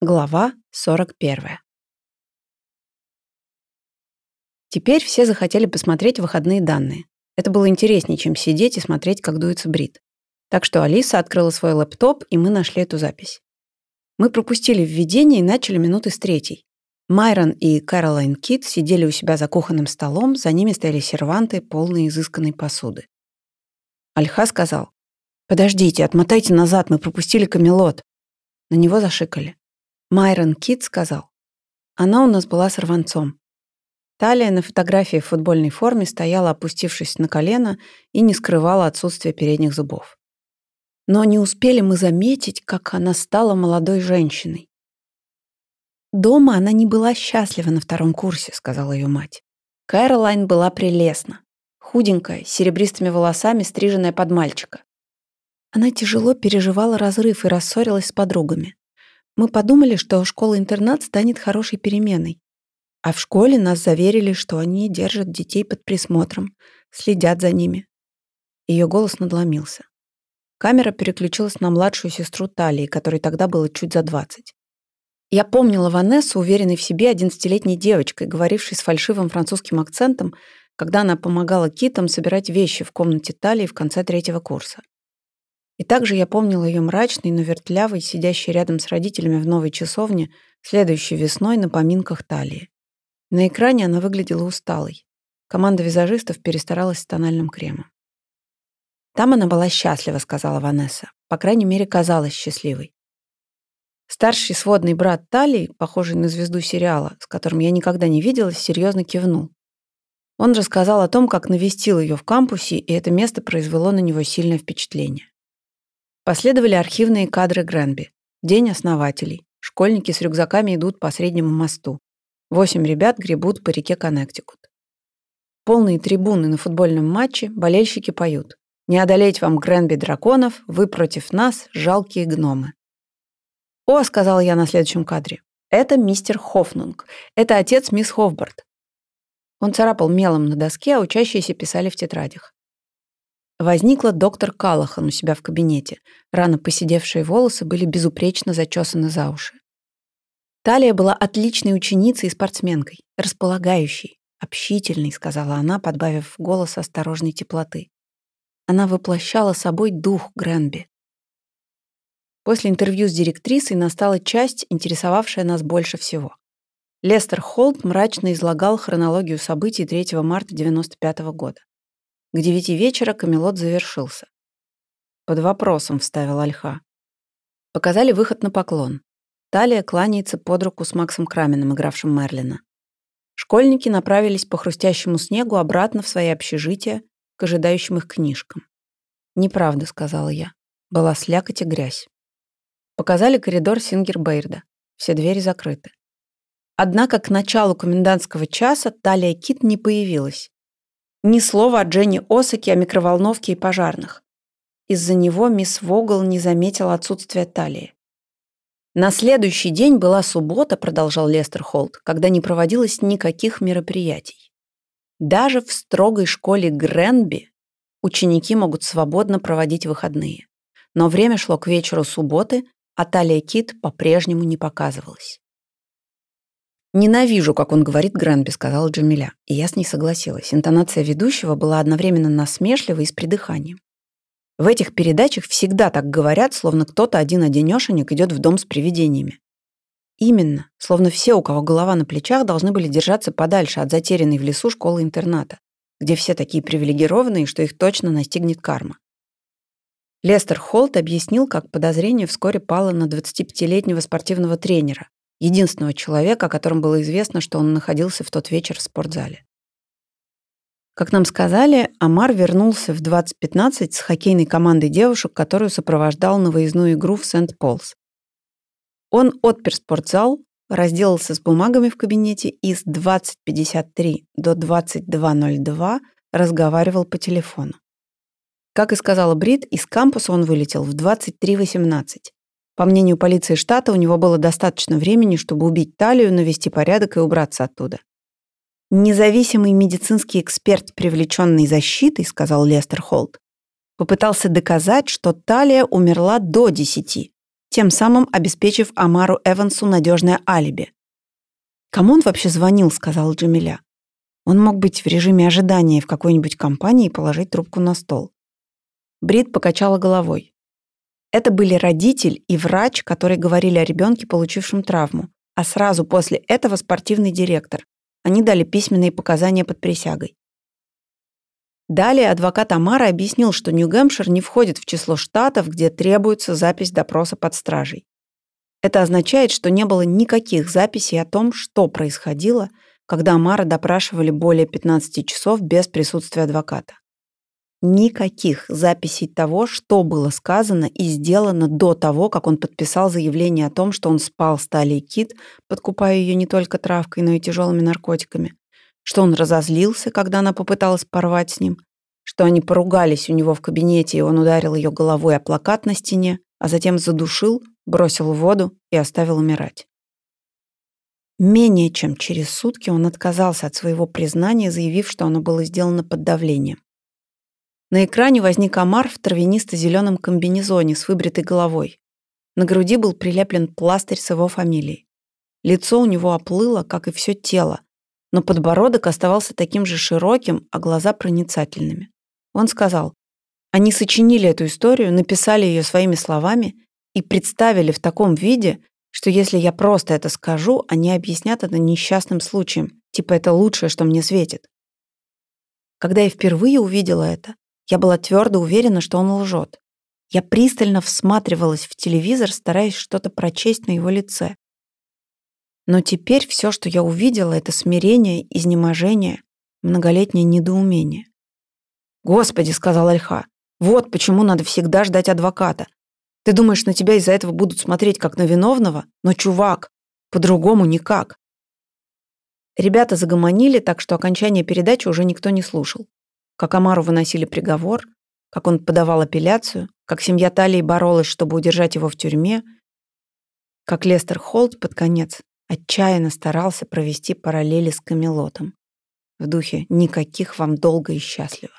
Глава 41. Теперь все захотели посмотреть выходные данные. Это было интереснее, чем сидеть и смотреть, как дуется брит. Так что Алиса открыла свой лэптоп, и мы нашли эту запись. Мы пропустили введение и начали минуты с третьей. Майрон и Кэролайн Кит сидели у себя за кухонным столом, за ними стояли серванты, полные изысканной посуды. Альха сказал, «Подождите, отмотайте назад, мы пропустили камелот». На него зашикали. Майрон Кит сказал. Она у нас была сорванцом. Талия на фотографии в футбольной форме стояла, опустившись на колено, и не скрывала отсутствие передних зубов. Но не успели мы заметить, как она стала молодой женщиной. «Дома она не была счастлива на втором курсе», — сказала ее мать. Кэролайн была прелестна. Худенькая, с серебристыми волосами, стриженная под мальчика. Она тяжело переживала разрыв и рассорилась с подругами. Мы подумали, что школа-интернат станет хорошей переменой. А в школе нас заверили, что они держат детей под присмотром, следят за ними. Ее голос надломился. Камера переключилась на младшую сестру Талии, которой тогда было чуть за двадцать. Я помнила Ванессу, уверенной в себе одиннадцатилетней девочкой, говорившей с фальшивым французским акцентом, когда она помогала китам собирать вещи в комнате Талии в конце третьего курса. И также я помнила ее мрачной, но вертлявой, сидящей рядом с родителями в новой часовне, следующей весной на поминках Талии. На экране она выглядела усталой. Команда визажистов перестаралась с тональным кремом. «Там она была счастлива», — сказала Ванесса. По крайней мере, казалась счастливой. Старший сводный брат Талии, похожий на звезду сериала, с которым я никогда не виделась, серьезно кивнул. Он рассказал о том, как навестил ее в кампусе, и это место произвело на него сильное впечатление. Последовали архивные кадры Гренби. День основателей. Школьники с рюкзаками идут по среднему мосту. Восемь ребят гребут по реке Коннектикут. Полные трибуны на футбольном матче, болельщики поют. «Не одолеть вам Гренби драконов, вы против нас, жалкие гномы». «О», — сказал я на следующем кадре, — «это мистер Хофнунг. Это отец мисс Хофбарт». Он царапал мелом на доске, а учащиеся писали в тетрадях. Возникла доктор Калахан у себя в кабинете. Рано поседевшие волосы были безупречно зачесаны за уши. Талия была отличной ученицей и спортсменкой, располагающей, общительной, сказала она, подбавив в голос осторожной теплоты. Она воплощала собой дух Гренби. После интервью с директрисой настала часть, интересовавшая нас больше всего. Лестер Холт мрачно излагал хронологию событий 3 марта 1995 года. К девяти вечера Камелот завершился. Под вопросом вставил Альха. Показали выход на поклон. Талия кланяется под руку с Максом Краминым, игравшим Мерлина. Школьники направились по хрустящему снегу обратно в свои общежития к ожидающим их книжкам. «Неправда», — сказала я. Была слякоть и грязь. Показали коридор Сингербейрда. Все двери закрыты. Однако к началу комендантского часа Талия Кит не появилась. Ни слова о Дженни Осаке, о микроволновке и пожарных. Из-за него мисс Вогл не заметила отсутствия талии. На следующий день была суббота, продолжал Лестер Холт, когда не проводилось никаких мероприятий. Даже в строгой школе Гренби ученики могут свободно проводить выходные. Но время шло к вечеру субботы, а Талия Кит по-прежнему не показывалась. «Ненавижу, как он говорит Гренби», — сказала Джамиля. И я с ней согласилась. Интонация ведущего была одновременно насмешливой и с придыханием. В этих передачах всегда так говорят, словно кто-то один-одинешенек идет в дом с привидениями. Именно, словно все, у кого голова на плечах, должны были держаться подальше от затерянной в лесу школы-интерната, где все такие привилегированные, что их точно настигнет карма. Лестер Холт объяснил, как подозрение вскоре пало на 25-летнего спортивного тренера, единственного человека, о котором было известно, что он находился в тот вечер в спортзале. Как нам сказали, Амар вернулся в 2015 с хоккейной командой девушек, которую сопровождал на выездную игру в Сент-Полс. Он отпер спортзал, разделался с бумагами в кабинете и с 20.53 до 22.02 разговаривал по телефону. Как и сказала Брит, из кампуса он вылетел в 23.18. По мнению полиции штата, у него было достаточно времени, чтобы убить талию, навести порядок и убраться оттуда. «Независимый медицинский эксперт, привлеченный защитой», — сказал Лестер Холт, попытался доказать, что талия умерла до десяти. тем самым обеспечив Амару Эвансу надежное алиби. «Кому он вообще звонил?» — сказала Джамиля. Он мог быть в режиме ожидания в какой-нибудь компании и положить трубку на стол. Брит покачала головой. Это были родитель и врач, которые говорили о ребенке, получившем травму, а сразу после этого спортивный директор. Они дали письменные показания под присягой. Далее адвокат Амара объяснил, что Нью-Гэмпшир не входит в число штатов, где требуется запись допроса под стражей. Это означает, что не было никаких записей о том, что происходило, когда Амара допрашивали более 15 часов без присутствия адвоката. Никаких записей того, что было сказано и сделано до того, как он подписал заявление о том, что он спал с Талией Кит, подкупая ее не только травкой, но и тяжелыми наркотиками, что он разозлился, когда она попыталась порвать с ним, что они поругались у него в кабинете, и он ударил ее головой о плакат на стене, а затем задушил, бросил в воду и оставил умирать. Менее чем через сутки он отказался от своего признания, заявив, что оно было сделано под давлением. На экране возник Амар в травянисто-зеленом комбинезоне с выбритой головой. На груди был прилеплен пластырь с его фамилией. Лицо у него оплыло, как и все тело, но подбородок оставался таким же широким, а глаза проницательными. Он сказал, они сочинили эту историю, написали ее своими словами и представили в таком виде, что если я просто это скажу, они объяснят это несчастным случаем, типа это лучшее, что мне светит. Когда я впервые увидела это, я была твердо уверена, что он лжет. Я пристально всматривалась в телевизор, стараясь что-то прочесть на его лице. Но теперь все, что я увидела, это смирение, изнеможение, многолетнее недоумение. «Господи», — сказал Альха, — «вот почему надо всегда ждать адвоката. Ты думаешь, на тебя из-за этого будут смотреть как на виновного? Но, чувак, по-другому никак. Ребята загомонили, так что окончание передачи уже никто не слушал. Как Амару выносили приговор, как он подавал апелляцию, как семья Талии боролась, чтобы удержать его в тюрьме, как Лестер Холт под конец отчаянно старался провести параллели с Камелотом. В духе «никаких вам долго и счастливо».